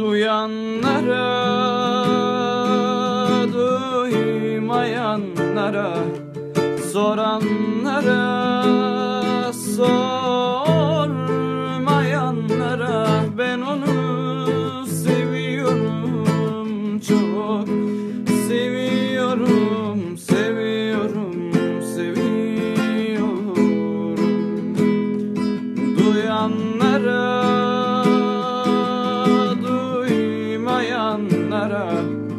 Duyanlara Duymayanlara Soranlara Sormayanlara. Ben onu seviyorum çok Seviyorum, seviyorum, seviyorum. Duyanlara, duymayanlara